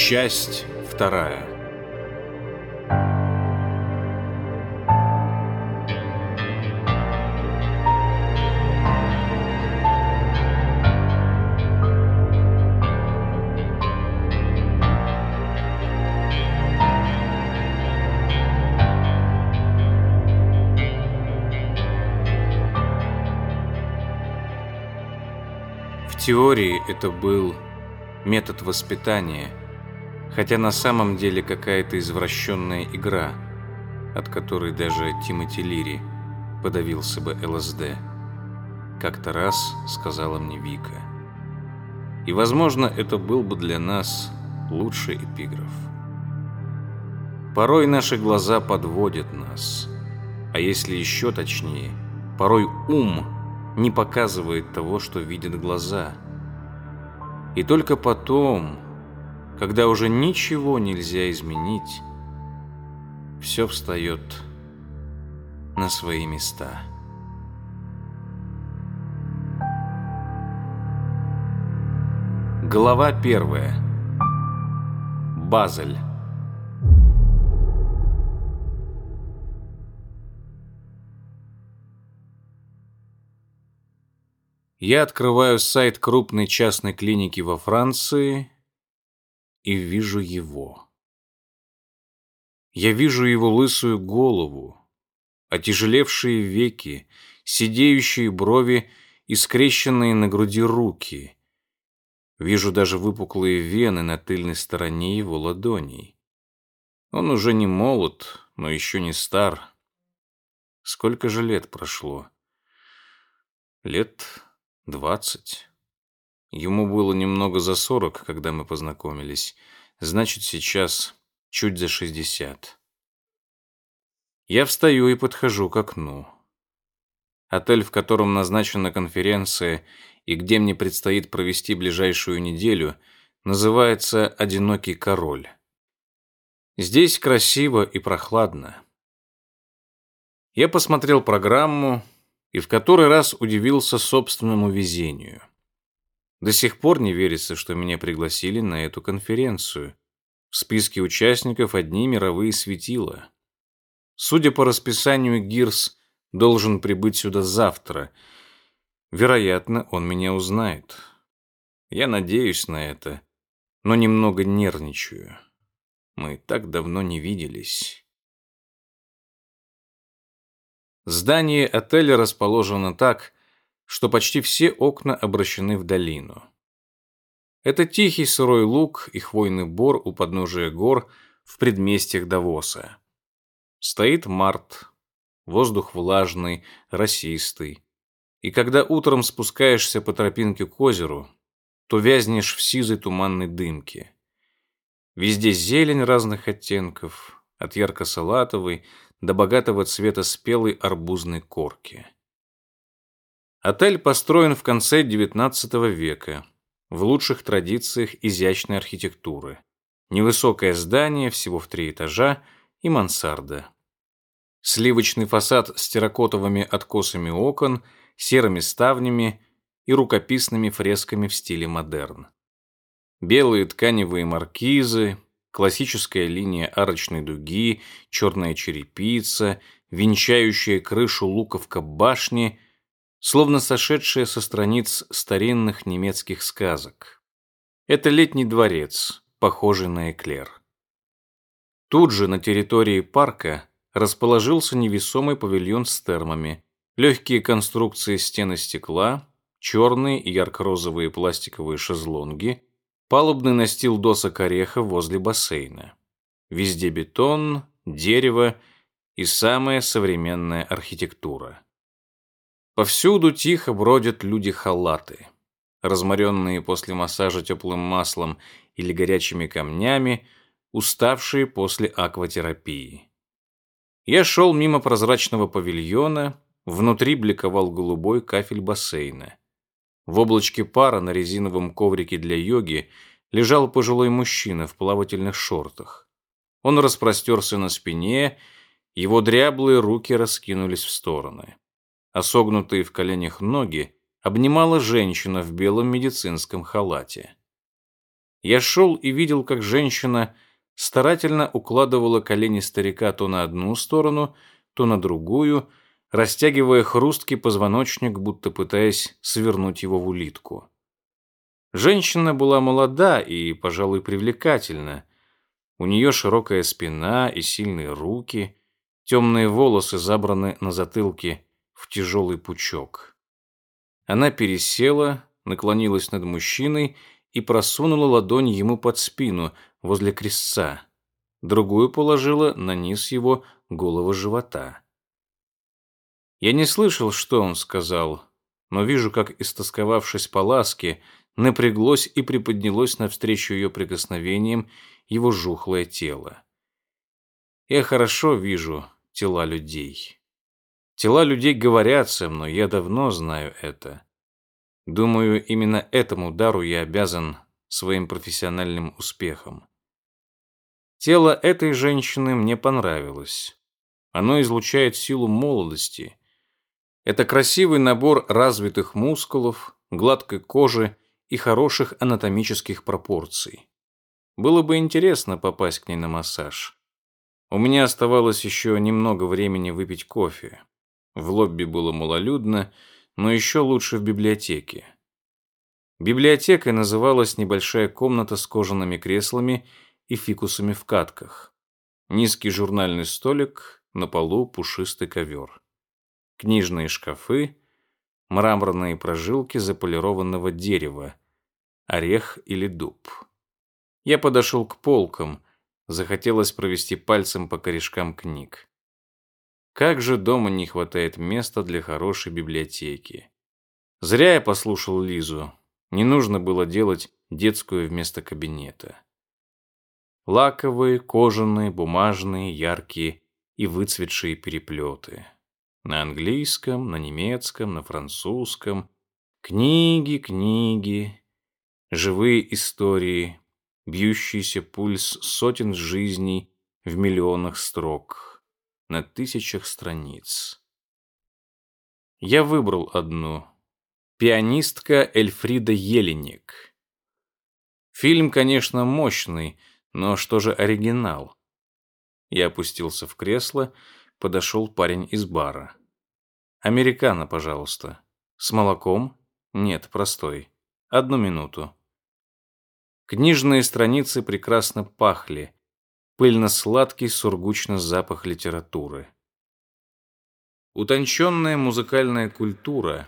Часть вторая. В теории это был метод воспитания, хотя на самом деле какая-то извращенная игра, от которой даже Тимоти Лири подавился бы ЛСД. Как-то раз сказала мне Вика. И, возможно, это был бы для нас лучший эпиграф. Порой наши глаза подводят нас, а если еще точнее, порой ум не показывает того, что видят глаза – и только потом, когда уже ничего нельзя изменить, все встает на свои места. Глава первая. Базель. Я открываю сайт крупной частной клиники во Франции и вижу его. Я вижу его лысую голову, отяжелевшие веки, сидеющие брови и скрещенные на груди руки. Вижу даже выпуклые вены на тыльной стороне его ладоней. Он уже не молод, но еще не стар. Сколько же лет прошло? Лет Двадцать. Ему было немного за сорок, когда мы познакомились. Значит, сейчас чуть за шестьдесят. Я встаю и подхожу к окну. Отель, в котором назначена конференция и где мне предстоит провести ближайшую неделю, называется «Одинокий король». Здесь красиво и прохладно. Я посмотрел программу, и в который раз удивился собственному везению. До сих пор не верится, что меня пригласили на эту конференцию. В списке участников одни мировые светила. Судя по расписанию, Гирс должен прибыть сюда завтра. Вероятно, он меня узнает. Я надеюсь на это, но немного нервничаю. Мы так давно не виделись. Здание отеля расположено так, что почти все окна обращены в долину. Это тихий сырой луг и хвойный бор у подножия гор в предместьях Давоса. Стоит март, воздух влажный, росистый. И когда утром спускаешься по тропинке к озеру, то вязнешь в сизой туманной дымке. Везде зелень разных оттенков, от ярко-салатовой до богатого цвета спелой арбузной корки. Отель построен в конце XIX века в лучших традициях изящной архитектуры. Невысокое здание, всего в три этажа, и мансарда. Сливочный фасад с терракотовыми откосами окон, серыми ставнями и рукописными фресками в стиле модерн. Белые тканевые маркизы, классическая линия арочной дуги, черная черепица, венчающая крышу луковка башни, словно сошедшая со страниц старинных немецких сказок. Это летний дворец, похожий на эклер. Тут же на территории парка расположился невесомый павильон с термами, легкие конструкции стены стекла, черные и ярко-розовые пластиковые шезлонги, Палубный настил досок ореха возле бассейна. Везде бетон, дерево и самая современная архитектура. Повсюду тихо бродят люди-халаты, разморенные после массажа теплым маслом или горячими камнями, уставшие после акватерапии. Я шел мимо прозрачного павильона, внутри бликовал голубой кафель бассейна. В облачке пара на резиновом коврике для йоги лежал пожилой мужчина в плавательных шортах. Он распростерся на спине, его дряблые руки раскинулись в стороны. А согнутые в коленях ноги обнимала женщина в белом медицинском халате. Я шел и видел, как женщина старательно укладывала колени старика то на одну сторону, то на другую, растягивая хрусткий позвоночник, будто пытаясь свернуть его в улитку. Женщина была молода и, пожалуй, привлекательна. У нее широкая спина и сильные руки, темные волосы забраны на затылке в тяжелый пучок. Она пересела, наклонилась над мужчиной и просунула ладонь ему под спину, возле крестца. Другую положила на низ его голого живота. Я не слышал, что он сказал, но вижу, как, истосковавшись по ласке, напряглось и приподнялось навстречу ее прикосновениям его жухлое тело. Я хорошо вижу тела людей. Тела людей говорят со мной, я давно знаю это. Думаю, именно этому дару я обязан своим профессиональным успехом. Тело этой женщины мне понравилось. Оно излучает силу молодости, это красивый набор развитых мускулов, гладкой кожи и хороших анатомических пропорций. Было бы интересно попасть к ней на массаж. У меня оставалось еще немного времени выпить кофе. В лобби было малолюдно, но еще лучше в библиотеке. Библиотекой называлась небольшая комната с кожаными креслами и фикусами в катках. Низкий журнальный столик, на полу пушистый ковер книжные шкафы, мраморные прожилки заполированного дерева, орех или дуб. Я подошел к полкам, захотелось провести пальцем по корешкам книг. Как же дома не хватает места для хорошей библиотеки. Зря я послушал Лизу. Не нужно было делать детскую вместо кабинета. Лаковые, кожаные, бумажные, яркие и выцветшие переплеты. На английском, на немецком, на французском. Книги, книги, живые истории, бьющийся пульс сотен жизней в миллионах строк, на тысячах страниц. Я выбрал одну. Пианистка Эльфрида Еленик. Фильм, конечно, мощный, но что же оригинал? Я опустился в кресло подошел парень из бара. «Американо, пожалуйста. С молоком? Нет, простой. Одну минуту». Книжные страницы прекрасно пахли. Пыльно-сладкий сургучный запах литературы. Утонченная музыкальная культура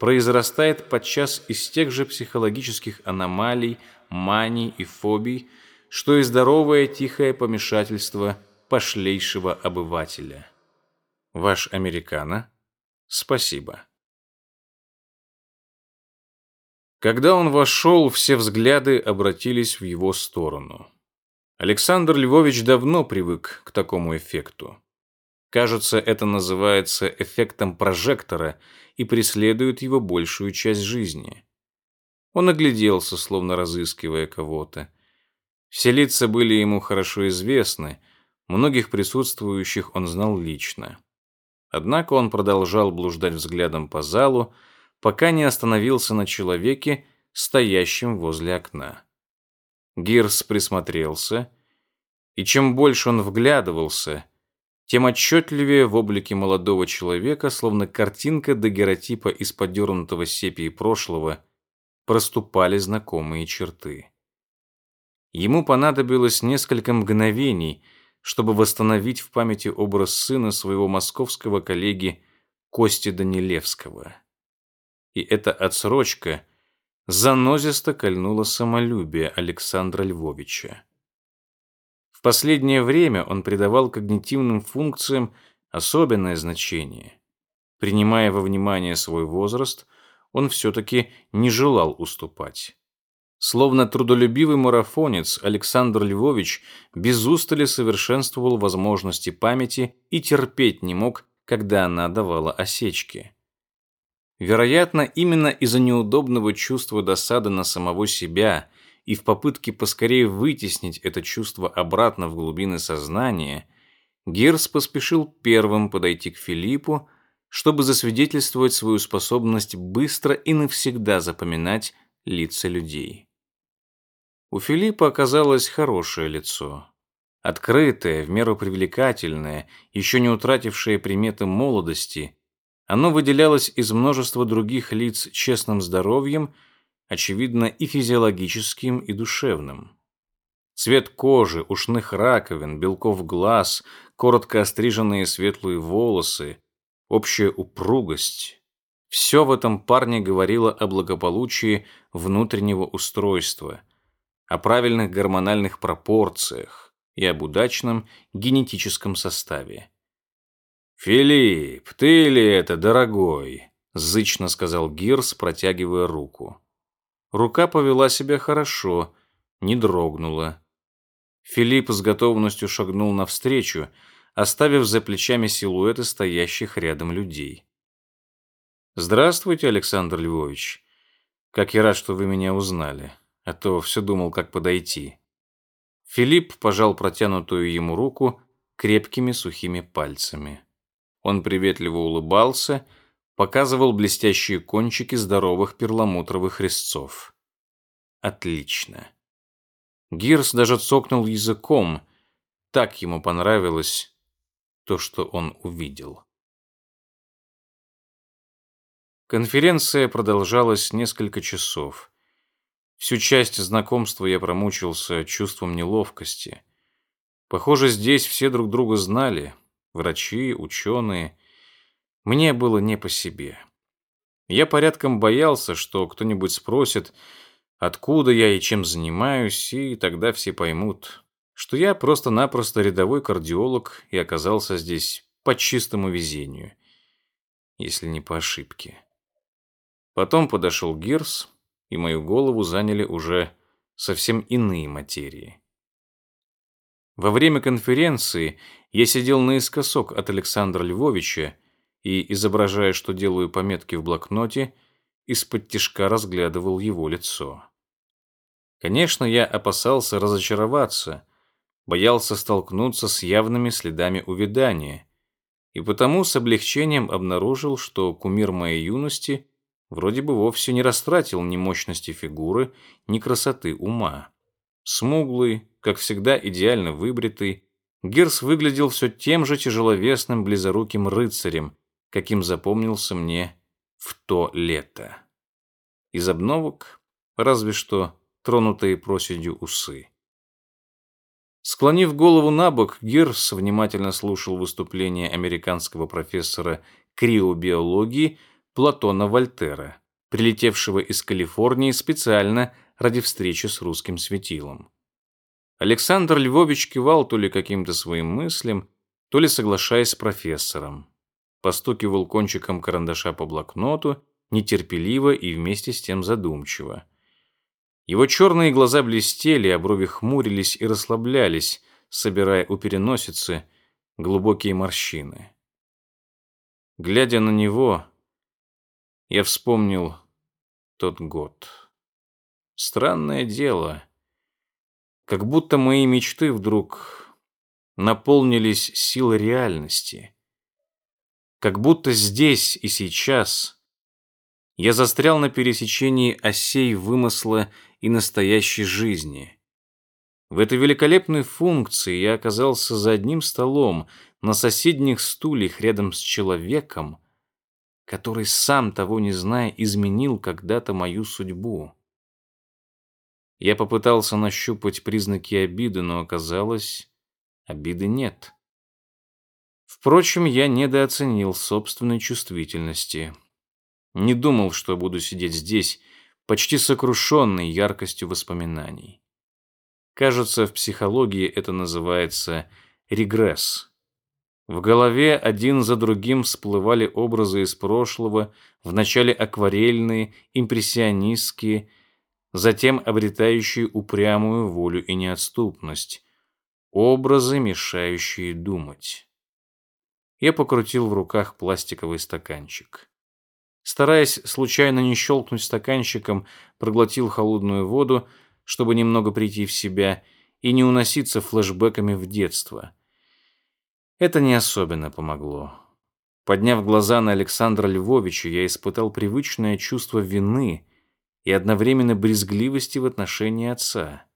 произрастает подчас из тех же психологических аномалий, маний и фобий, что и здоровое тихое помешательство – пошлейшего обывателя. Ваш американо? Спасибо. Когда он вошел, все взгляды обратились в его сторону. Александр Львович давно привык к такому эффекту. Кажется, это называется эффектом прожектора и преследует его большую часть жизни. Он огляделся, словно разыскивая кого-то. Все лица были ему хорошо известны, Многих присутствующих он знал лично. Однако он продолжал блуждать взглядом по залу, пока не остановился на человеке, стоящем возле окна. Гирс присмотрелся, и чем больше он вглядывался, тем отчетливее в облике молодого человека, словно картинка дагеротипа из подернутого сепии прошлого, проступали знакомые черты. Ему понадобилось несколько мгновений – чтобы восстановить в памяти образ сына своего московского коллеги Кости Данилевского. И эта отсрочка занозисто кольнула самолюбие Александра Львовича. В последнее время он придавал когнитивным функциям особенное значение. Принимая во внимание свой возраст, он все-таки не желал уступать. Словно трудолюбивый марафонец, Александр Львович без устали совершенствовал возможности памяти и терпеть не мог, когда она давала осечки. Вероятно, именно из-за неудобного чувства досады на самого себя и в попытке поскорее вытеснить это чувство обратно в глубины сознания, Герс поспешил первым подойти к Филиппу, чтобы засвидетельствовать свою способность быстро и навсегда запоминать лица людей. У Филиппа оказалось хорошее лицо. Открытое, в меру привлекательное, еще не утратившее приметы молодости, оно выделялось из множества других лиц честным здоровьем, очевидно, и физиологическим, и душевным. Цвет кожи, ушных раковин, белков глаз, коротко остриженные светлые волосы, общая упругость. Все в этом парне говорило о благополучии внутреннего устройства, о правильных гормональных пропорциях и об удачном генетическом составе. «Филипп, ты ли это, дорогой?» – зычно сказал Гирс, протягивая руку. Рука повела себя хорошо, не дрогнула. Филипп с готовностью шагнул навстречу, оставив за плечами силуэты стоящих рядом людей. «Здравствуйте, Александр Львович. Как я рад, что вы меня узнали, а то все думал, как подойти». Филипп пожал протянутую ему руку крепкими сухими пальцами. Он приветливо улыбался, показывал блестящие кончики здоровых перламутровых резцов. Отлично. Гирс даже цокнул языком. Так ему понравилось то, что он увидел. Конференция продолжалась несколько часов. Всю часть знакомства я промучился чувством неловкости. Похоже, здесь все друг друга знали. Врачи, ученые. Мне было не по себе. Я порядком боялся, что кто-нибудь спросит, откуда я и чем занимаюсь, и тогда все поймут, что я просто-напросто рядовой кардиолог и оказался здесь по чистому везению, если не по ошибке. Потом подошел Гирс, и мою голову заняли уже совсем иные материи. Во время конференции я сидел наискосок от Александра Львовича и, изображая, что делаю пометки в блокноте, из-под тишка разглядывал его лицо. Конечно, я опасался разочароваться, боялся столкнуться с явными следами увядания, и потому с облегчением обнаружил, что кумир моей юности вроде бы вовсе не растратил ни мощности фигуры, ни красоты ума. Смуглый, как всегда идеально выбритый, Гирс выглядел все тем же тяжеловесным близоруким рыцарем, каким запомнился мне в то лето. Из обновок разве что тронутые проседью усы. Склонив голову на бок, Гирс внимательно слушал выступление американского профессора криобиологии Платона Вольтера, прилетевшего из Калифорнии специально ради встречи с русским светилом. Александр Львович кивал то ли каким-то своим мыслям, то ли соглашаясь с профессором. Постукивал кончиком карандаша по блокноту, нетерпеливо и вместе с тем задумчиво. Его черные глаза блестели, а брови хмурились и расслаблялись, собирая у переносицы глубокие морщины. Глядя на него, я вспомнил тот год. Странное дело. Как будто мои мечты вдруг наполнились силой реальности. Как будто здесь и сейчас я застрял на пересечении осей вымысла и настоящей жизни. В этой великолепной функции я оказался за одним столом, на соседних стульях рядом с человеком, который, сам того не зная, изменил когда-то мою судьбу. Я попытался нащупать признаки обиды, но оказалось, обиды нет. Впрочем, я недооценил собственной чувствительности. Не думал, что буду сидеть здесь, почти сокрушенный яркостью воспоминаний. Кажется, в психологии это называется регресс. В голове один за другим всплывали образы из прошлого, вначале акварельные, импрессионистские, затем обретающие упрямую волю и неотступность. Образы, мешающие думать. Я покрутил в руках пластиковый стаканчик. Стараясь случайно не щелкнуть стаканчиком, проглотил холодную воду, чтобы немного прийти в себя и не уноситься флешбэками в детство. Это не особенно помогло. Подняв глаза на Александра Львовича, я испытал привычное чувство вины и одновременно брезгливости в отношении отца.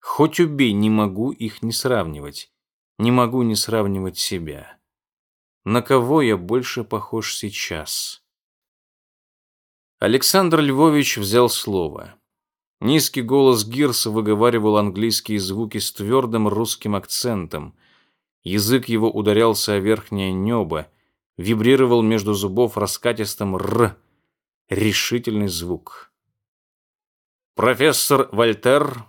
Хоть убей, не могу их не сравнивать. Не могу не сравнивать себя. На кого я больше похож сейчас? Александр Львович взял слово. Низкий голос Гирса выговаривал английские звуки с твердым русским акцентом. Язык его ударялся о верхнее небо, вибрировал между зубов раскатистым «р», решительный звук. «Профессор Вольтер,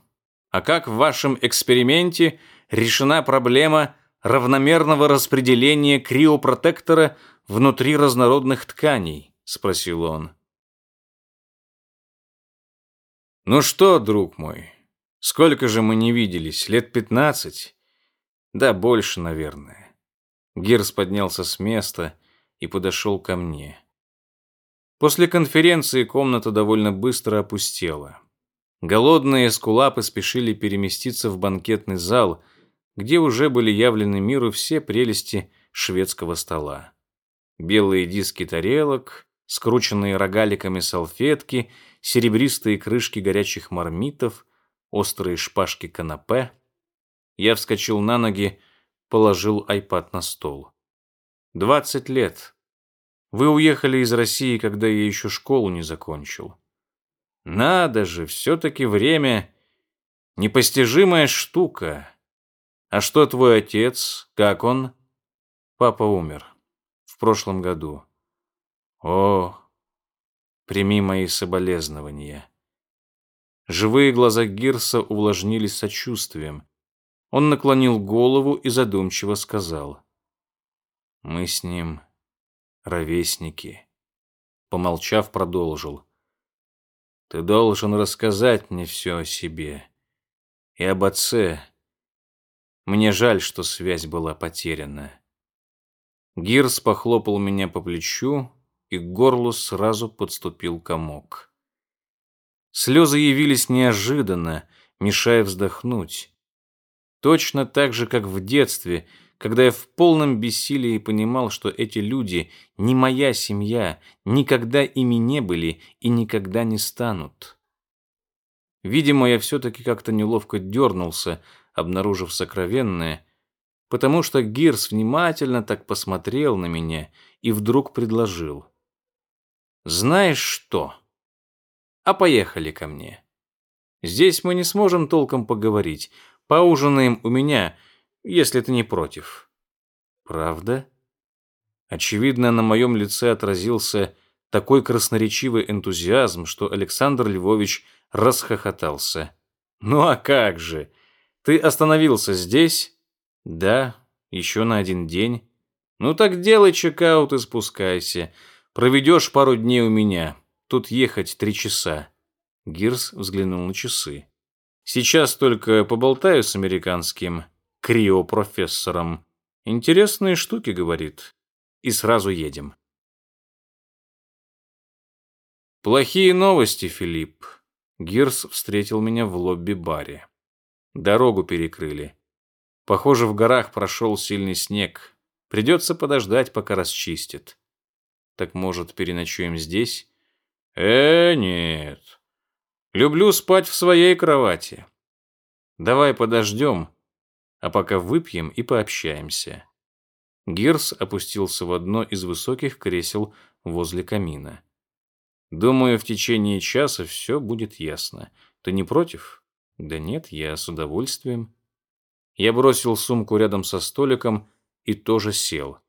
а как в вашем эксперименте решена проблема равномерного распределения криопротектора внутри разнородных тканей?» — спросил он. «Ну что, друг мой, сколько же мы не виделись? Лет пятнадцать? Да, больше, наверное». Гирс поднялся с места и подошел ко мне. После конференции комната довольно быстро опустела. Голодные эскулапы спешили переместиться в банкетный зал, где уже были явлены миру все прелести шведского стола. Белые диски тарелок, скрученные рогаликами салфетки — серебристые крышки горячих мармитов, острые шпажки канапе. Я вскочил на ноги, положил айпад на стол. «Двадцать лет. Вы уехали из России, когда я еще школу не закончил. Надо же, все-таки время — непостижимая штука. А что твой отец? Как он?» «Папа умер. В прошлом году». «О, Прими мои соболезнования. Живые глаза Гирса увлажнились сочувствием. Он наклонил голову и задумчиво сказал. Мы с ним ровесники. Помолчав, продолжил. Ты должен рассказать мне все о себе. И об отце. Мне жаль, что связь была потеряна. Гирс похлопал меня по плечу, и к горлу сразу подступил комок. Слезы явились неожиданно, мешая вздохнуть. Точно так же, как в детстве, когда я в полном бессилии понимал, что эти люди не моя семья, никогда ими не были и никогда не станут. Видимо, я все-таки как-то неловко дернулся, обнаружив сокровенное, потому что Гирс внимательно так посмотрел на меня и вдруг предложил — знаешь что? А поехали ко мне. Здесь мы не сможем толком поговорить. Поужинаем у меня, если ты не против. Правда? Очевидно, на моем лице отразился такой красноречивый энтузиазм, что Александр Львович расхохотался. Ну а как же? Ты остановился здесь? Да, еще на один день. Ну так делай чекаут и спускайся. Проведешь пару дней у меня. Тут ехать три часа». Гирс взглянул на часы. «Сейчас только поболтаю с американским криопрофессором. Интересные штуки, — говорит. И сразу едем». «Плохие новости, Филипп». Гирс встретил меня в лобби-баре. Дорогу перекрыли. Похоже, в горах прошел сильный снег. Придется подождать, пока расчистят. Так, может, переночуем здесь? Э, нет. Люблю спать в своей кровати. Давай подождем, а пока выпьем и пообщаемся. Гирс опустился в одно из высоких кресел возле камина. Думаю, в течение часа все будет ясно. Ты не против? Да нет, я с удовольствием. Я бросил сумку рядом со столиком и тоже сел.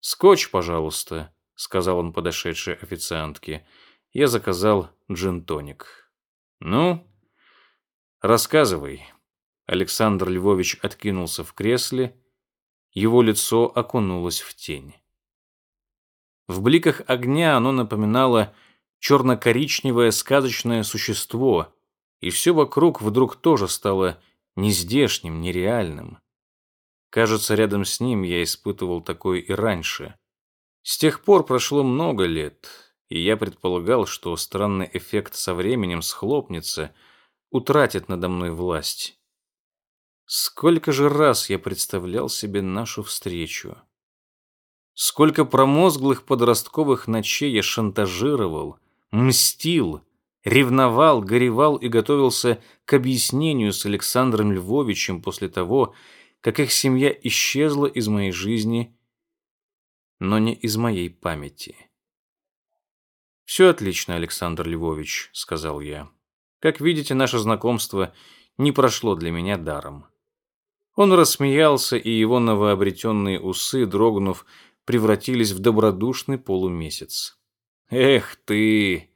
Скотч, пожалуйста, сказал он подошедшей официантке. Я заказал джин-тоник. Ну, рассказывай. Александр Львович откинулся в кресле, его лицо окунулось в тень. В бликах огня оно напоминало черно-коричневое сказочное существо, и все вокруг вдруг тоже стало нездешним, нереальным. Кажется, рядом с ним я испытывал такое и раньше. С тех пор прошло много лет, и я предполагал, что странный эффект со временем схлопнется, утратит надо мной власть. Сколько же раз я представлял себе нашу встречу. Сколько промозглых подростковых ночей я шантажировал, мстил, ревновал, горевал и готовился к объяснению с Александром Львовичем после того, как их семья исчезла из моей жизни, но не из моей памяти. «Все отлично, Александр Львович», — сказал я. «Как видите, наше знакомство не прошло для меня даром». Он рассмеялся, и его новообретенные усы, дрогнув, превратились в добродушный полумесяц. «Эх ты!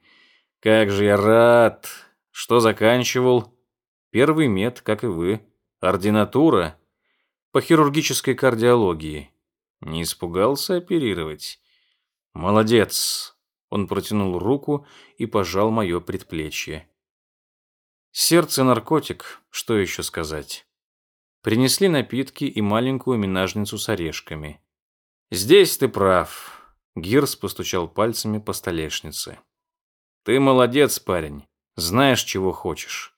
Как же я рад! Что заканчивал?» «Первый мед, как и вы. Ординатура по хирургической кардиологии. Не испугался оперировать?» «Молодец!» Он протянул руку и пожал мое предплечье. Сердце наркотик, что еще сказать? Принесли напитки и маленькую минажницу с орешками. «Здесь ты прав», — Гирс постучал пальцами по столешнице. «Ты молодец, парень. Знаешь, чего хочешь.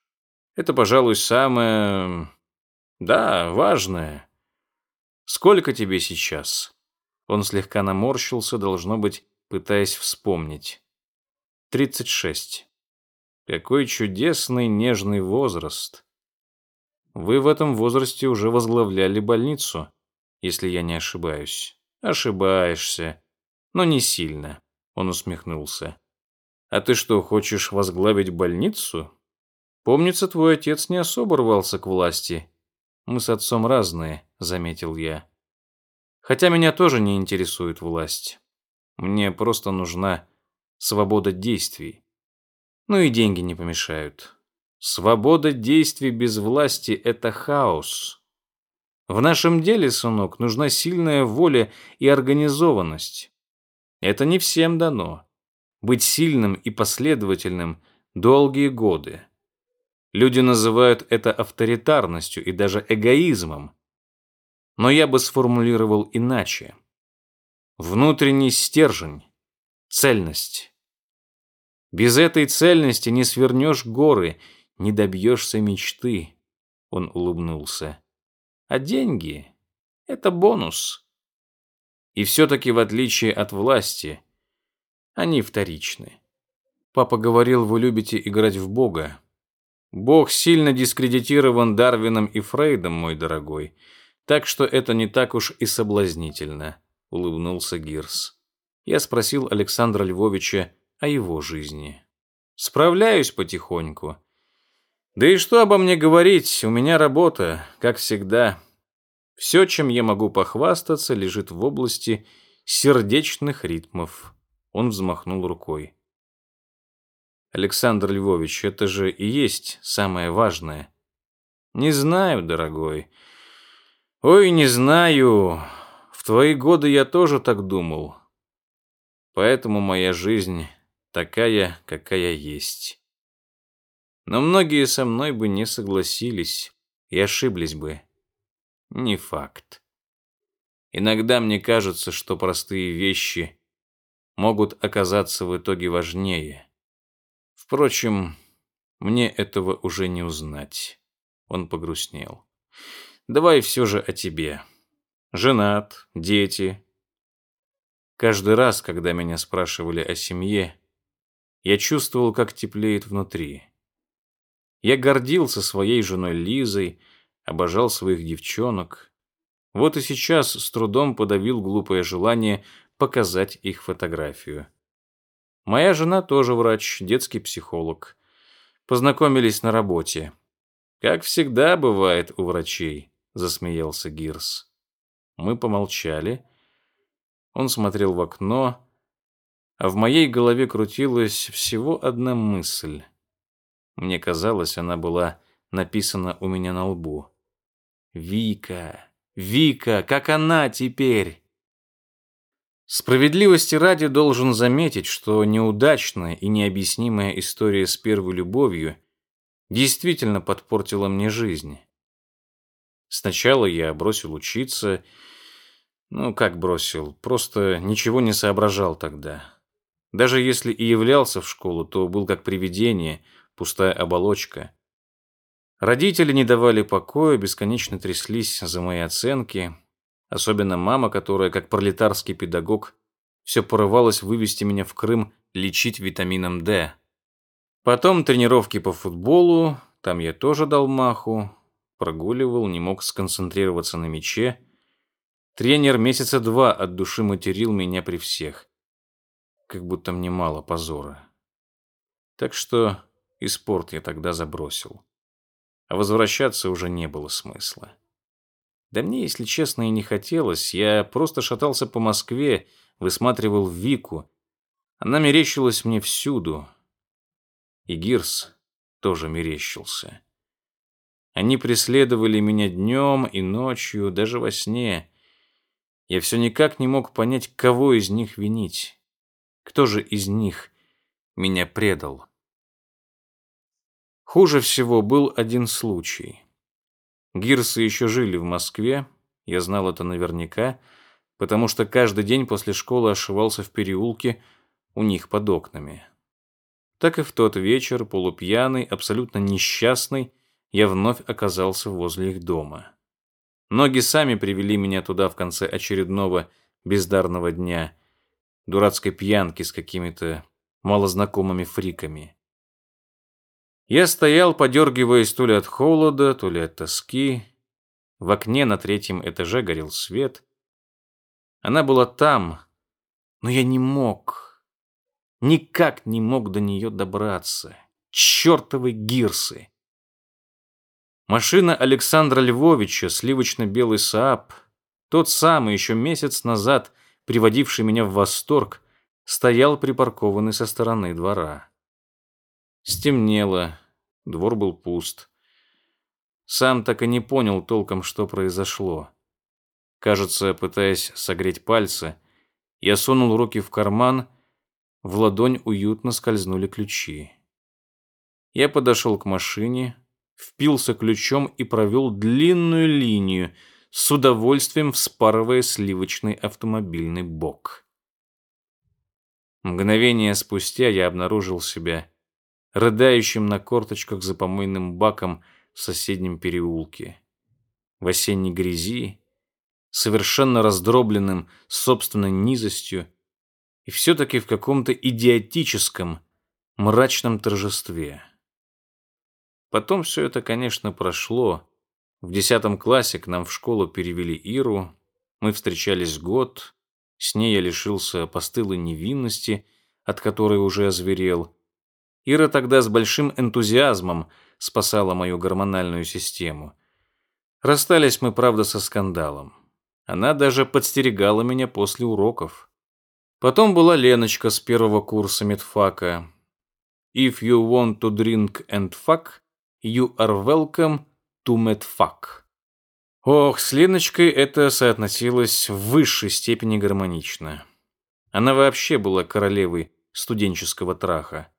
Это, пожалуй, самое... да, важное. Сколько тебе сейчас?» Он слегка наморщился, должно быть, пытаясь вспомнить. «Тридцать шесть. Какой чудесный нежный возраст. Вы в этом возрасте уже возглавляли больницу, если я не ошибаюсь. Ошибаешься, но не сильно, он усмехнулся. А ты что, хочешь возглавить больницу? Помнится, твой отец не особо рвался к власти. Мы с отцом разные, заметил я. Хотя меня тоже не интересует власть. Мне просто нужна свобода действий. Ну и деньги не помешают. Свобода действий без власти – это хаос. В нашем деле, сынок, нужна сильная воля и организованность. Это не всем дано. Быть сильным и последовательным долгие годы. Люди называют это авторитарностью и даже эгоизмом. Но я бы сформулировал иначе. Внутренний стержень, цельность. Без этой цельности не свернешь горы, не добьешься мечты. Он улыбнулся. А деньги — это бонус. И все-таки, в отличие от власти, они вторичны. Папа говорил, вы любите играть в Бога. Бог сильно дискредитирован Дарвином и Фрейдом, мой дорогой, так что это не так уж и соблазнительно улыбнулся Гирс. Я спросил Александра Львовича о его жизни. Справляюсь потихоньку. Да и что обо мне говорить, у меня работа, как всегда. Все, чем я могу похвастаться, лежит в области сердечных ритмов. Он взмахнул рукой. Александр Львович, это же и есть самое важное. Не знаю, дорогой. Ой, не знаю твои годы я тоже так думал. Поэтому моя жизнь такая, какая есть. Но многие со мной бы не согласились и ошиблись бы. Не факт. Иногда мне кажется, что простые вещи могут оказаться в итоге важнее. Впрочем, мне этого уже не узнать. Он погрустнел. Давай все же о тебе женат, дети. Каждый раз, когда меня спрашивали о семье, я чувствовал, как теплеет внутри. Я гордился своей женой Лизой, обожал своих девчонок. Вот и сейчас с трудом подавил глупое желание показать их фотографию. Моя жена тоже врач, детский психолог. Познакомились на работе. Как всегда бывает у врачей, засмеялся Гирс. Мы помолчали. Он смотрел в окно, а в моей голове крутилась всего одна мысль. Мне казалось, она была написана у меня на лбу. «Вика! Вика! Как она теперь?» Справедливости ради должен заметить, что неудачная и необъяснимая история с первой любовью действительно подпортила мне жизнь. Сначала я бросил учиться. Ну, как бросил? Просто ничего не соображал тогда. Даже если и являлся в школу, то был как привидение, пустая оболочка. Родители не давали покоя, бесконечно тряслись за мои оценки. Особенно мама, которая, как пролетарский педагог, все порывалась вывести меня в Крым лечить витамином D. Потом тренировки по футболу, там я тоже дал маху, прогуливал, не мог сконцентрироваться на мяче. Тренер месяца два от души материл меня при всех. Как будто мне мало позора. Так что и спорт я тогда забросил. А возвращаться уже не было смысла. Да мне, если честно, и не хотелось. Я просто шатался по Москве, высматривал Вику. Она мерещилась мне всюду. И Гирс тоже мерещился. Они преследовали меня днем и ночью, даже во сне. Я все никак не мог понять, кого из них винить. Кто же из них меня предал? Хуже всего был один случай. Гирсы еще жили в Москве, я знал это наверняка, потому что каждый день после школы ошивался в переулке у них под окнами. Так и в тот вечер, полупьяный, абсолютно несчастный, я вновь оказался возле их дома. Ноги сами привели меня туда в конце очередного бездарного дня, дурацкой пьянки с какими-то малознакомыми фриками. Я стоял, подергиваясь то ли от холода, то ли от тоски. В окне на третьем этаже горел свет. Она была там, но я не мог, никак не мог до нее добраться. Чертовы гирсы! Машина Александра Львовича, сливочно-белый Сааб, тот самый еще месяц назад, приводивший меня в восторг, стоял припаркованный со стороны двора. Стемнело, двор был пуст. Сам так и не понял толком, что произошло. Кажется, пытаясь согреть пальцы, я сунул руки в карман, в ладонь уютно скользнули ключи. Я подошел к машине, впился ключом и провел длинную линию, с удовольствием вспарывая сливочный автомобильный бок. Мгновение спустя я обнаружил себя рыдающим на корточках за помойным баком в соседнем переулке. В осенней грязи, совершенно раздробленным собственной низостью и все-таки в каком-то идиотическом, мрачном торжестве. Потом все это, конечно, прошло. В десятом классе к нам в школу перевели Иру. Мы встречались год. С ней я лишился постылой невинности, от которой уже озверел. Ира тогда с большим энтузиазмом спасала мою гормональную систему. Расстались мы, правда, со скандалом. Она даже подстерегала меня после уроков. Потом была Леночка с первого курса медфака. If you want to drink and fuck, You are welcome to medfuck. Ох, с Леночкой это соотносилось в высшей степени гармонично. Она вообще была королевой студенческого траха.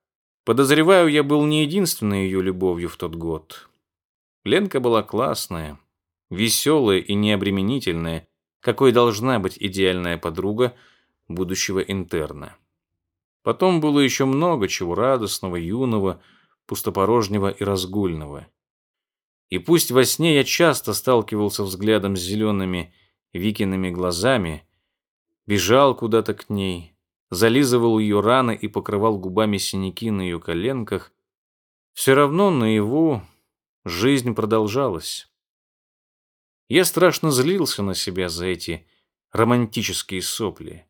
Подозреваю, я был не единственной ее любовью в тот год. Ленка была классная, веселая и необременительная, какой должна быть идеальная подруга будущего интерна. Потом было еще много чего радостного, юного, пустопорожнего и разгульного. И пусть во сне я часто сталкивался взглядом с зелеными Викиными глазами, бежал куда-то к ней, зализывал ее раны и покрывал губами синяки на ее коленках, все равно наяву жизнь продолжалась. Я страшно злился на себя за эти романтические сопли.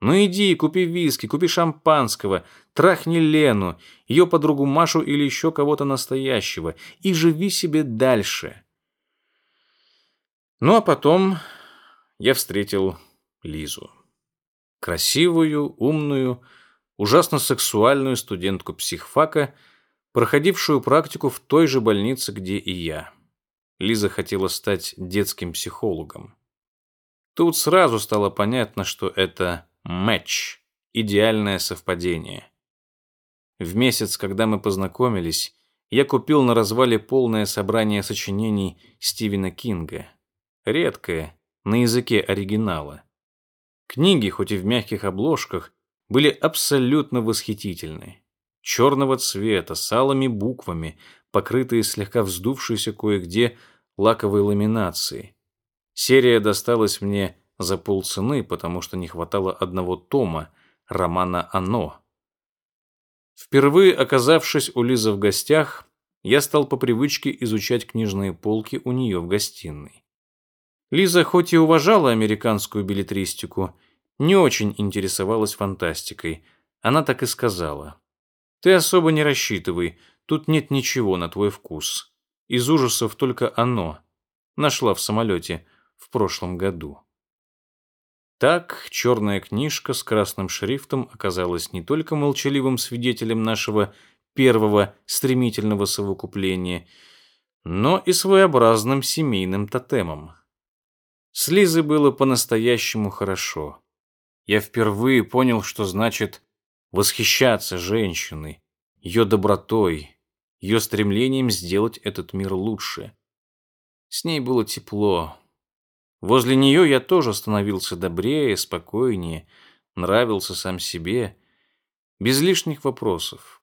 Ну иди, купи виски, купи шампанского, трахни Лену, ее подругу Машу или еще кого-то настоящего и живи себе дальше. Ну а потом я встретил Лизу. Красивую, умную, ужасно сексуальную студентку психфака, проходившую практику в той же больнице, где и я. Лиза хотела стать детским психологом. Тут сразу стало понятно, что это Матч. Идеальное совпадение. В месяц, когда мы познакомились, я купил на развале полное собрание сочинений Стивена Кинга. Редкое, на языке оригинала. Книги, хоть и в мягких обложках, были абсолютно восхитительны. Черного цвета, с алыми буквами, покрытые слегка вздувшейся кое-где лаковой ламинацией. Серия досталась мне за полцены, потому что не хватало одного тома романа «Оно». Впервые оказавшись у Лизы в гостях, я стал по привычке изучать книжные полки у нее в гостиной. Лиза хоть и уважала американскую билетристику, не очень интересовалась фантастикой. Она так и сказала. «Ты особо не рассчитывай, тут нет ничего на твой вкус. Из ужасов только оно. Нашла в самолете в прошлом году». Так черная книжка с красным шрифтом оказалась не только молчаливым свидетелем нашего первого стремительного совокупления, но и своеобразным семейным тотемом. С Лизой было по-настоящему хорошо. Я впервые понял, что значит восхищаться женщиной, ее добротой, ее стремлением сделать этот мир лучше. С ней было тепло, Возле нее я тоже становился добрее, спокойнее, нравился сам себе, без лишних вопросов.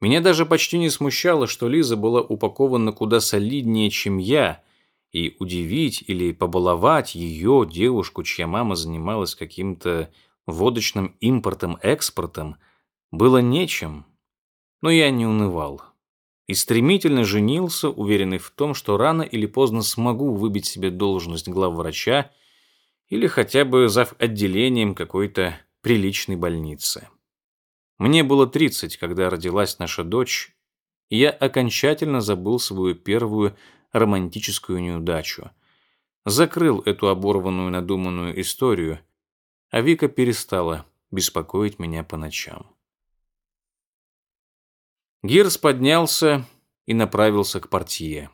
Меня даже почти не смущало, что Лиза была упакована куда солиднее, чем я, и удивить или побаловать ее, девушку, чья мама занималась каким-то водочным импортом-экспортом, было нечем. Но я не унывал и стремительно женился, уверенный в том, что рано или поздно смогу выбить себе должность главврача или хотя бы зав. отделением какой-то приличной больницы. Мне было 30, когда родилась наша дочь, и я окончательно забыл свою первую романтическую неудачу. Закрыл эту оборванную надуманную историю, а Вика перестала беспокоить меня по ночам. Гирс поднялся и направился к портье.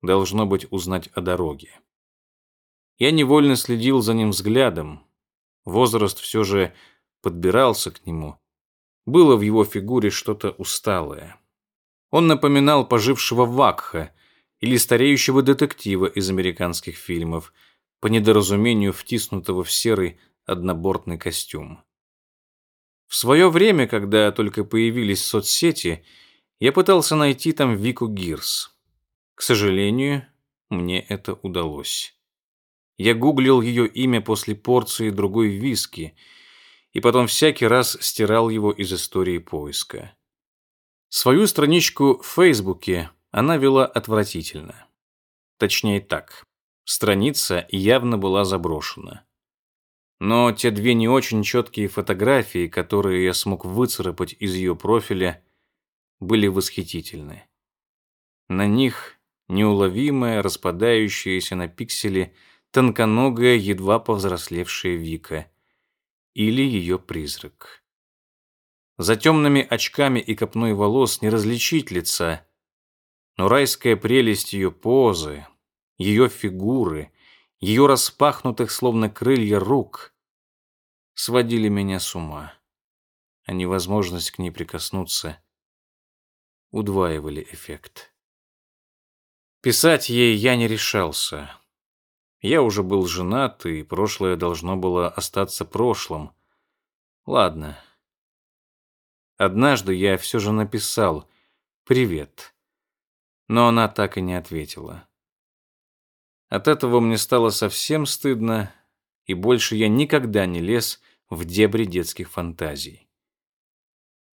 Должно быть, узнать о дороге. Я невольно следил за ним взглядом. Возраст все же подбирался к нему. Было в его фигуре что-то усталое. Он напоминал пожившего Вакха или стареющего детектива из американских фильмов, по недоразумению втиснутого в серый однобортный костюм. В свое время, когда только появились соцсети, я пытался найти там Вику Гирс. К сожалению, мне это удалось. Я гуглил ее имя после порции другой виски и потом всякий раз стирал его из истории поиска. Свою страничку в Фейсбуке она вела отвратительно. Точнее так, страница явно была заброшена. Но те две не очень четкие фотографии, которые я смог выцарапать из ее профиля, были восхитительны. На них неуловимая, распадающаяся на пиксели, тонконогая, едва повзрослевшая Вика. Или ее призрак. За темными очками и копной волос не различить лица, но райская прелесть ее позы, ее фигуры, ее распахнутых, словно крылья рук, сводили меня с ума, а невозможность к ней прикоснуться удваивали эффект. Писать ей я не решался. Я уже был женат, и прошлое должно было остаться прошлым. Ладно. Однажды я все же написал «Привет», но она так и не ответила. От этого мне стало совсем стыдно, и больше я никогда не лез в дебри детских фантазий.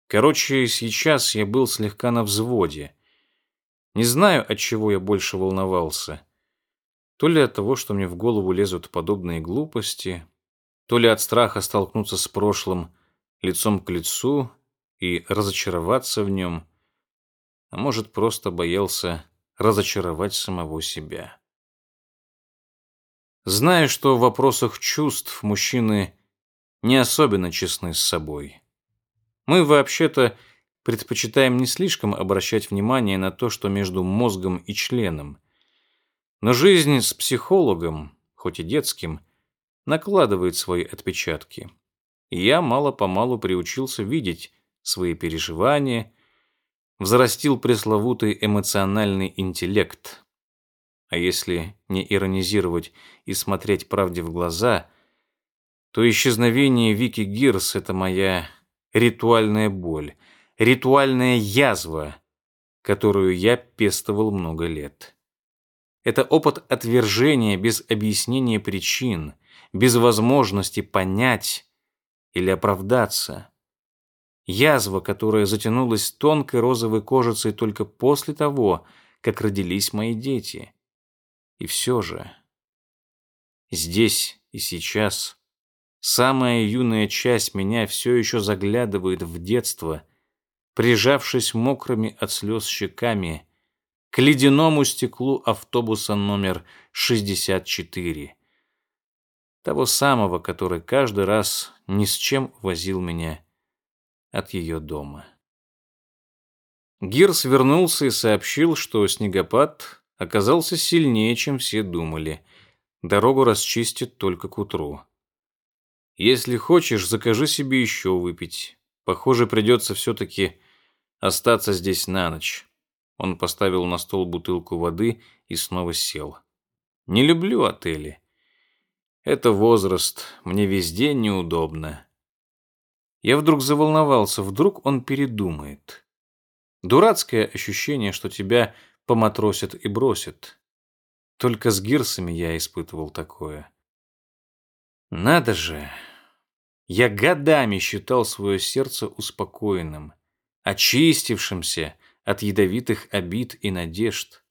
Короче, сейчас я был слегка на взводе. Не знаю, от чего я больше волновался. То ли от того, что мне в голову лезут подобные глупости, то ли от страха столкнуться с прошлым лицом к лицу и разочароваться в нем, а может, просто боялся разочаровать самого себя. Знаю, что в вопросах чувств мужчины не особенно честны с собой. Мы вообще-то предпочитаем не слишком обращать внимание на то, что между мозгом и членом. Но жизнь с психологом, хоть и детским, накладывает свои отпечатки. И я мало-помалу приучился видеть свои переживания, взрастил пресловутый эмоциональный интеллект, а если не иронизировать и смотреть правде в глаза, то исчезновение Вики Гирс — это моя ритуальная боль, ритуальная язва, которую я пестовал много лет. Это опыт отвержения без объяснения причин, без возможности понять или оправдаться. Язва, которая затянулась тонкой розовой кожицей только после того, как родились мои дети. И все же, здесь и сейчас, самая юная часть меня все еще заглядывает в детство, прижавшись мокрыми от слез щеками к ледяному стеклу автобуса номер 64. Того самого, который каждый раз ни с чем возил меня от ее дома. Гирс вернулся и сообщил, что снегопад оказался сильнее, чем все думали. Дорогу расчистят только к утру. Если хочешь, закажи себе еще выпить. Похоже, придется все-таки остаться здесь на ночь. Он поставил на стол бутылку воды и снова сел. Не люблю отели. Это возраст, мне везде неудобно. Я вдруг заволновался, вдруг он передумает. Дурацкое ощущение, что тебя поматросят и бросят. Только с гирсами я испытывал такое. Надо же. Я годами считал свое сердце успокоенным, очистившимся от ядовитых обид и надежд.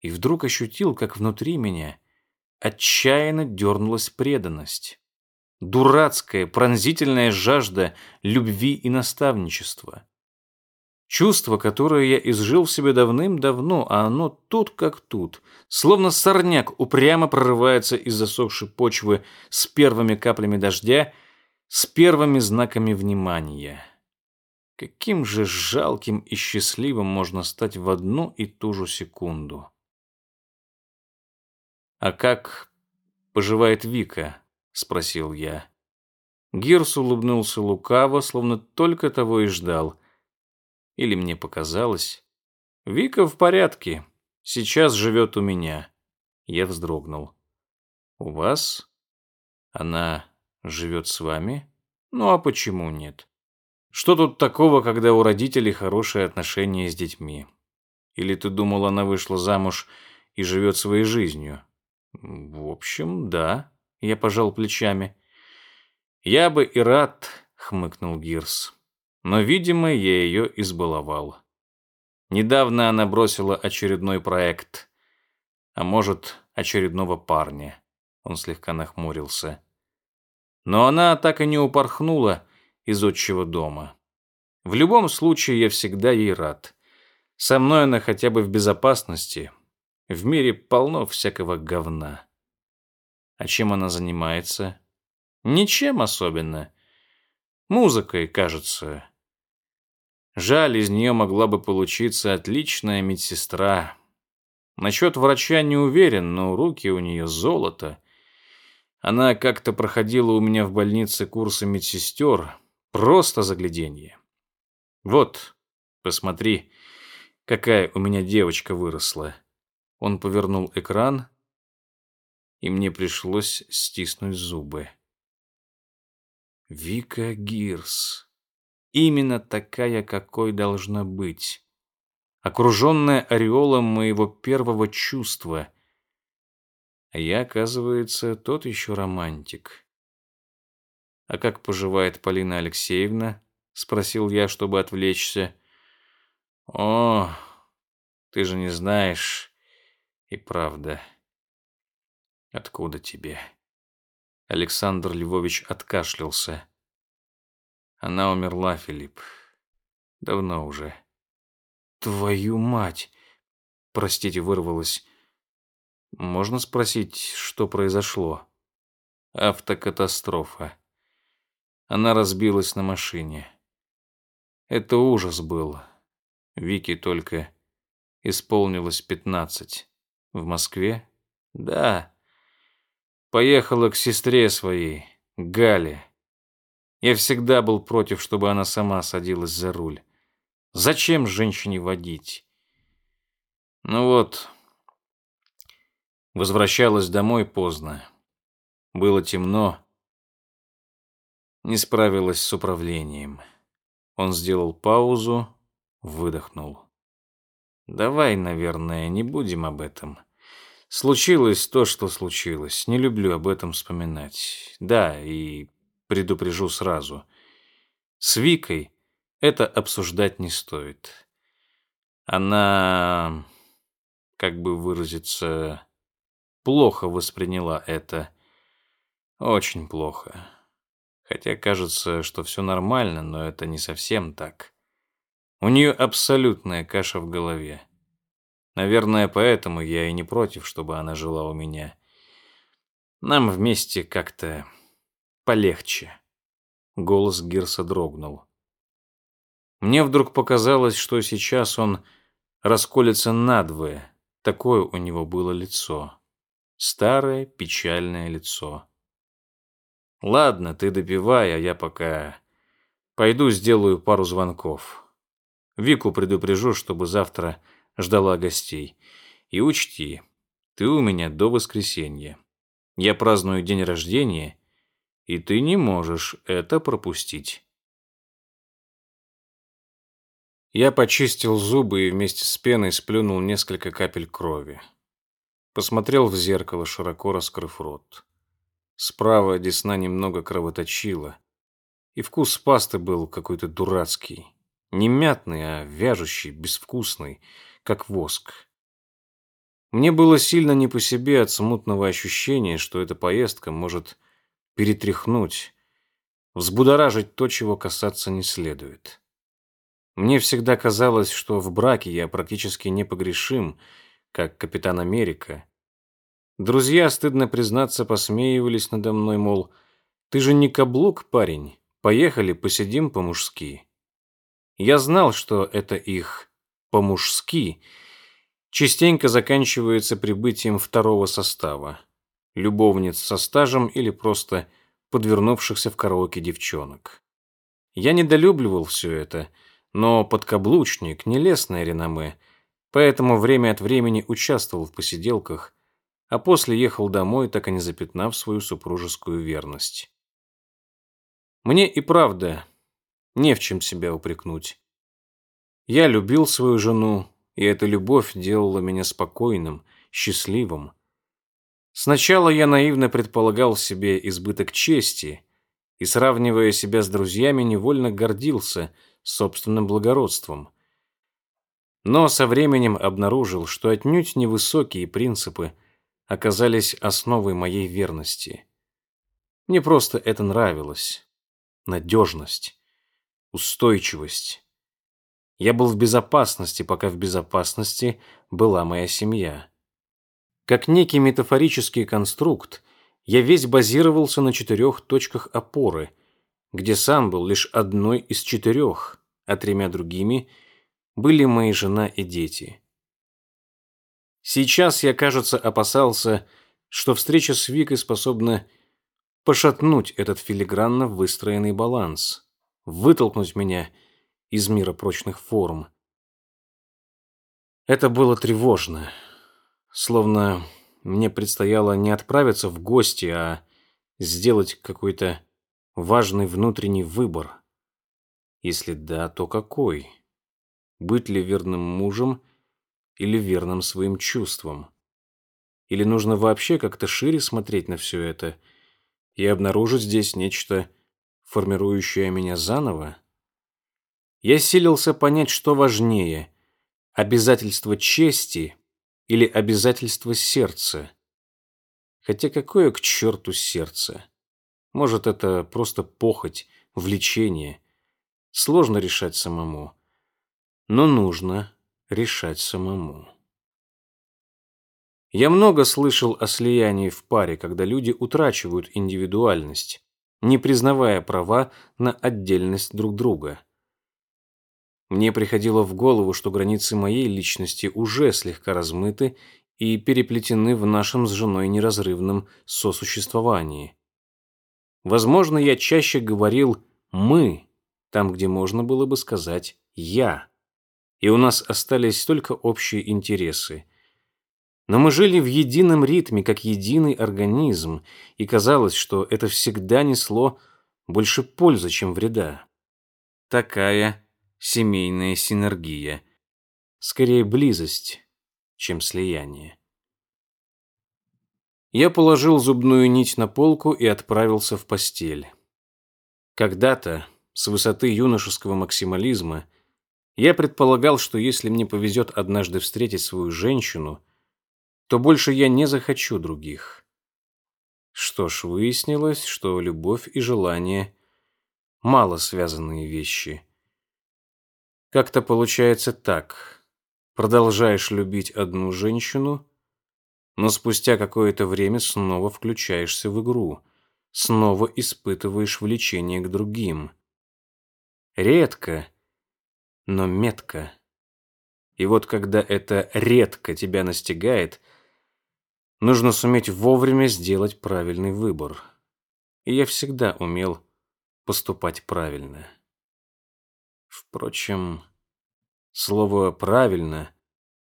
И вдруг ощутил, как внутри меня отчаянно дернулась преданность. Дурацкая, пронзительная жажда любви и наставничества. Чувство, которое я изжил в себе давным-давно, а оно тут как тут, словно сорняк упрямо прорывается из засохшей почвы с первыми каплями дождя, с первыми знаками внимания. Каким же жалким и счастливым можно стать в одну и ту же секунду. «А как поживает Вика?» — спросил я. Гирс улыбнулся лукаво, словно только того и ждал — или мне показалось? Вика в порядке. Сейчас живет у меня. Я вздрогнул. У вас? Она живет с вами? Ну а почему нет? Что тут такого, когда у родителей хорошие отношения с детьми? Или ты думал, она вышла замуж и живет своей жизнью? В общем, да. Я пожал плечами. Я бы и рад, хмыкнул Гирс но, видимо, я ее избаловал. Недавно она бросила очередной проект, а может, очередного парня. Он слегка нахмурился. Но она так и не упорхнула из отчего дома. В любом случае, я всегда ей рад. Со мной она хотя бы в безопасности. В мире полно всякого говна. А чем она занимается? Ничем особенно. Музыкой, кажется. Жаль, из нее могла бы получиться отличная медсестра. Насчет врача не уверен, но руки у нее золото. Она как-то проходила у меня в больнице курсы медсестер. Просто загляденье. Вот, посмотри, какая у меня девочка выросла. Он повернул экран, и мне пришлось стиснуть зубы. Вика Гирс. Именно такая, какой должна быть. Окруженная ореолом моего первого чувства. А я, оказывается, тот еще романтик. «А как поживает Полина Алексеевна?» — спросил я, чтобы отвлечься. «О, ты же не знаешь. И правда. Откуда тебе?» Александр Львович откашлялся. Она умерла, Филипп. Давно уже. Твою мать! Простите, вырвалось. Можно спросить, что произошло? Автокатастрофа. Она разбилась на машине. Это ужас был. Вике только исполнилось пятнадцать. В Москве? Да. Поехала к сестре своей, Гале. Я всегда был против, чтобы она сама садилась за руль. Зачем женщине водить? Ну вот, возвращалась домой поздно. Было темно. Не справилась с управлением. Он сделал паузу, выдохнул. Давай, наверное, не будем об этом. Случилось то, что случилось. Не люблю об этом вспоминать. Да, и предупрежу сразу. С Викой это обсуждать не стоит. Она, как бы выразиться, плохо восприняла это. Очень плохо. Хотя кажется, что все нормально, но это не совсем так. У нее абсолютная каша в голове. Наверное, поэтому я и не против, чтобы она жила у меня. Нам вместе как-то полегче. Голос Гирса дрогнул. Мне вдруг показалось, что сейчас он расколется надвое. Такое у него было лицо. Старое печальное лицо. Ладно, ты допивай, а я пока пойду сделаю пару звонков. Вику предупрежу, чтобы завтра ждала гостей. И учти, ты у меня до воскресенья. Я праздную день рождения, и ты не можешь это пропустить. Я почистил зубы и вместе с пеной сплюнул несколько капель крови. Посмотрел в зеркало, широко раскрыв рот. Справа десна немного кровоточила, и вкус пасты был какой-то дурацкий. Не мятный, а вяжущий, безвкусный, как воск. Мне было сильно не по себе от смутного ощущения, что эта поездка может перетряхнуть, взбудоражить то, чего касаться не следует. Мне всегда казалось, что в браке я практически непогрешим, как капитан Америка. Друзья, стыдно признаться, посмеивались надо мной, мол, ты же не каблук, парень, поехали, посидим по-мужски. Я знал, что это их по-мужски частенько заканчивается прибытием второго состава, любовниц со стажем или просто подвернувшихся в караоке девчонок. Я недолюбливал все это – но подкаблучник – нелестное реноме, поэтому время от времени участвовал в посиделках, а после ехал домой, так и не запятнав свою супружескую верность. Мне и правда не в чем себя упрекнуть. Я любил свою жену, и эта любовь делала меня спокойным, счастливым. Сначала я наивно предполагал себе избыток чести и, сравнивая себя с друзьями, невольно гордился – собственным благородством. Но со временем обнаружил, что отнюдь невысокие принципы оказались основой моей верности. Мне просто это нравилось. Надежность, устойчивость. Я был в безопасности, пока в безопасности была моя семья. Как некий метафорический конструкт, я весь базировался на четырех точках опоры, где сам был лишь одной из четырех а тремя другими были мои жена и дети. Сейчас я, кажется, опасался, что встреча с Викой способна пошатнуть этот филигранно выстроенный баланс, вытолкнуть меня из мира прочных форм. Это было тревожно, словно мне предстояло не отправиться в гости, а сделать какой-то важный внутренний выбор. Если да, то какой? Быть ли верным мужем или верным своим чувствам? Или нужно вообще как-то шире смотреть на все это и обнаружить здесь нечто, формирующее меня заново? Я силился понять, что важнее – обязательство чести или обязательство сердца. Хотя какое к черту сердце? Может, это просто похоть, влечение – сложно решать самому, но нужно решать самому. Я много слышал о слиянии в паре, когда люди утрачивают индивидуальность, не признавая права на отдельность друг друга. Мне приходило в голову, что границы моей личности уже слегка размыты и переплетены в нашем с женой неразрывном сосуществовании. Возможно, я чаще говорил «мы», там, где можно было бы сказать «я». И у нас остались только общие интересы. Но мы жили в едином ритме, как единый организм, и казалось, что это всегда несло больше пользы, чем вреда. Такая семейная синергия. Скорее близость, чем слияние. Я положил зубную нить на полку и отправился в постель. Когда-то с высоты юношеского максимализма, я предполагал, что если мне повезет однажды встретить свою женщину, то больше я не захочу других. Что ж, выяснилось, что любовь и желание – мало связанные вещи. Как-то получается так. Продолжаешь любить одну женщину, но спустя какое-то время снова включаешься в игру, снова испытываешь влечение к другим. Редко, но метко. И вот когда это редко тебя настигает, нужно суметь вовремя сделать правильный выбор. И я всегда умел поступать правильно. Впрочем, слово «правильно»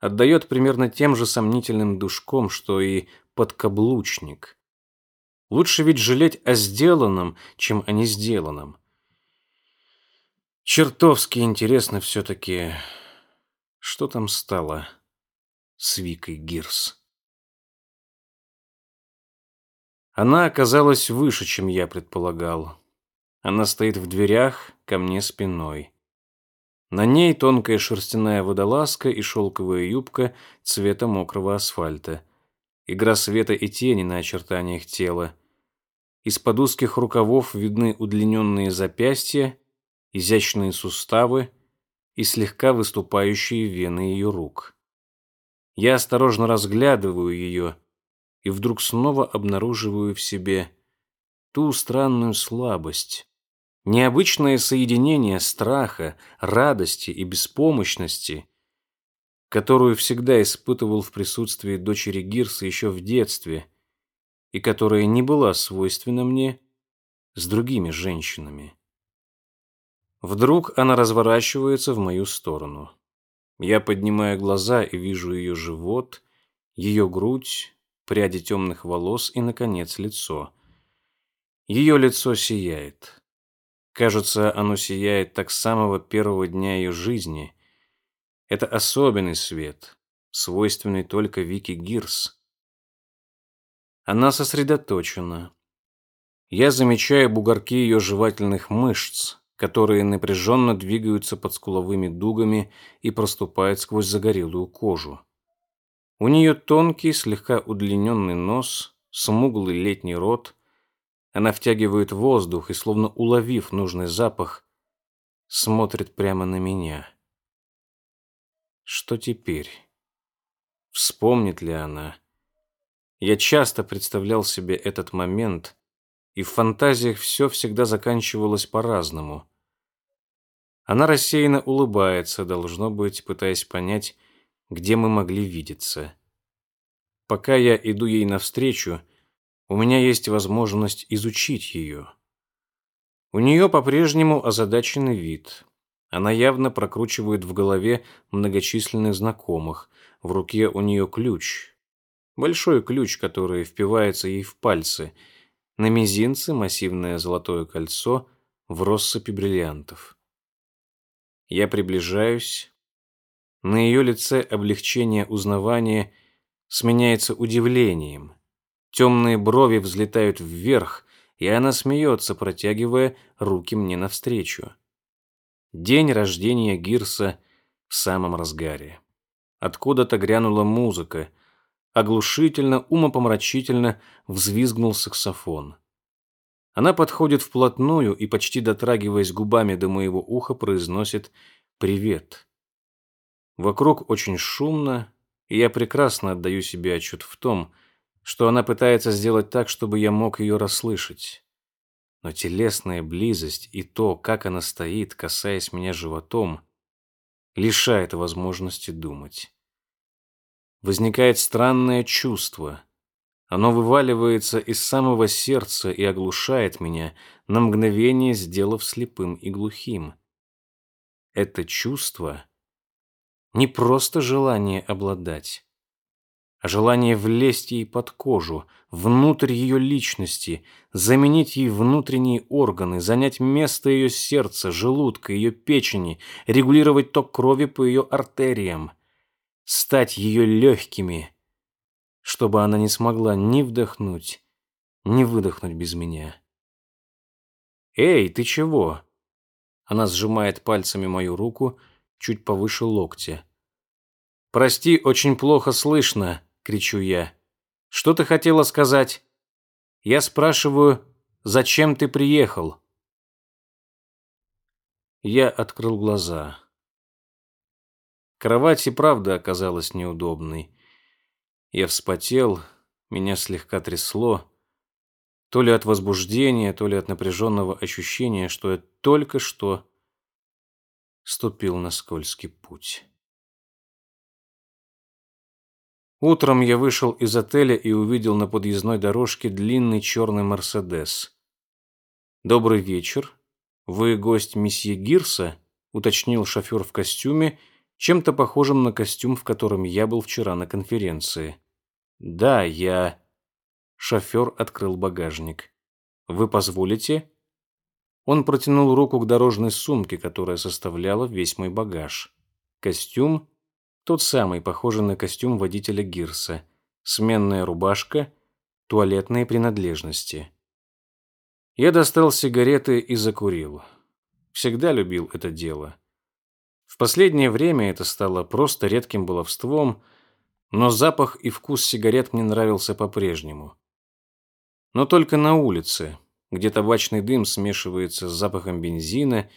отдает примерно тем же сомнительным душком, что и подкаблучник. Лучше ведь жалеть о сделанном, чем о не сделанном. Чертовски интересно все-таки, что там стало с Викой Гирс. Она оказалась выше, чем я предполагал. Она стоит в дверях, ко мне спиной. На ней тонкая шерстяная водолазка и шелковая юбка цвета мокрого асфальта. Игра света и тени на очертаниях тела. Из-под узких рукавов видны удлиненные запястья, изящные суставы и слегка выступающие вены ее рук. Я осторожно разглядываю ее и вдруг снова обнаруживаю в себе ту странную слабость, Необычное соединение страха, радости и беспомощности, которую всегда испытывал в присутствии дочери Гирса еще в детстве и которая не была свойственна мне с другими женщинами. Вдруг она разворачивается в мою сторону. Я поднимаю глаза и вижу ее живот, ее грудь, пряди темных волос и, наконец, лицо. Ее лицо сияет. Кажется, оно сияет так с самого первого дня ее жизни. Это особенный свет, свойственный только Вики Гирс. Она сосредоточена. Я замечаю бугорки ее жевательных мышц, которые напряженно двигаются под скуловыми дугами и проступают сквозь загорелую кожу. У нее тонкий, слегка удлиненный нос, смуглый летний рот, она втягивает воздух и, словно уловив нужный запах, смотрит прямо на меня. Что теперь? Вспомнит ли она? Я часто представлял себе этот момент, и в фантазиях все всегда заканчивалось по-разному. Она рассеянно улыбается, должно быть, пытаясь понять, где мы могли видеться. Пока я иду ей навстречу, у меня есть возможность изучить ее. У нее по-прежнему озадаченный вид. Она явно прокручивает в голове многочисленных знакомых. В руке у нее ключ. Большой ключ, который впивается ей в пальцы. На мизинце массивное золотое кольцо в россыпи бриллиантов. Я приближаюсь. На ее лице облегчение узнавания сменяется удивлением. Темные брови взлетают вверх, и она смеется, протягивая руки мне навстречу. День рождения Гирса в самом разгаре. Откуда-то грянула музыка. Оглушительно, умопомрачительно взвизгнул саксофон. Она подходит вплотную и, почти дотрагиваясь губами до моего уха, произносит «Привет». Вокруг очень шумно, и я прекрасно отдаю себе отчет в том, что что она пытается сделать так, чтобы я мог ее расслышать. Но телесная близость и то, как она стоит, касаясь меня животом, лишает возможности думать. Возникает странное чувство. Оно вываливается из самого сердца и оглушает меня, на мгновение сделав слепым и глухим. Это чувство не просто желание обладать, желание влезть ей под кожу, внутрь ее личности, заменить ей внутренние органы, занять место ее сердца, желудка, ее печени, регулировать ток крови по ее артериям, стать ее легкими, чтобы она не смогла ни вдохнуть, ни выдохнуть без меня. «Эй, ты чего?» Она сжимает пальцами мою руку чуть повыше локтя. «Прости, очень плохо слышно», — кричу я. «Что ты хотела сказать?» Я спрашиваю, зачем ты приехал? Я открыл глаза. Кровать и правда оказалась неудобной. Я вспотел, меня слегка трясло, то ли от возбуждения, то ли от напряженного ощущения, что я только что ступил на скользкий путь. Утром я вышел из отеля и увидел на подъездной дорожке длинный черный «Мерседес». «Добрый вечер. Вы гость месье Гирса?» — уточнил шофер в костюме, чем-то похожим на костюм, в котором я был вчера на конференции. «Да, я...» Шофер открыл багажник. «Вы позволите?» Он протянул руку к дорожной сумке, которая составляла весь мой багаж. Костюм, тот самый, похожий на костюм водителя Гирса. Сменная рубашка, туалетные принадлежности. Я достал сигареты и закурил. Всегда любил это дело. В последнее время это стало просто редким баловством, но запах и вкус сигарет мне нравился по-прежнему но только на улице, где табачный дым смешивается с запахом бензина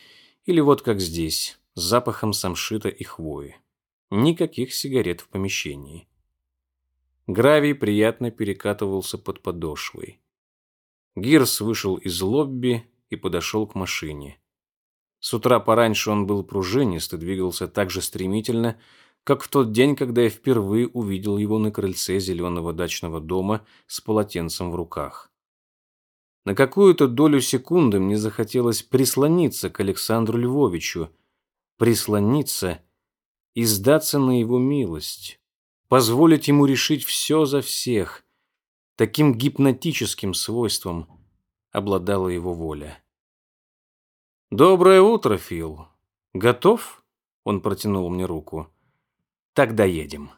или вот как здесь, с запахом самшита и хвои. Никаких сигарет в помещении. Гравий приятно перекатывался под подошвой. Гирс вышел из лобби и подошел к машине. С утра пораньше он был пружинист и двигался так же стремительно, как в тот день, когда я впервые увидел его на крыльце зеленого дачного дома с полотенцем в руках. На какую-то долю секунды мне захотелось прислониться к Александру Львовичу, прислониться и сдаться на его милость, позволить ему решить все за всех. Таким гипнотическим свойством обладала его воля. «Доброе утро, Фил. Готов?» Он протянул мне руку. «Тогда едем».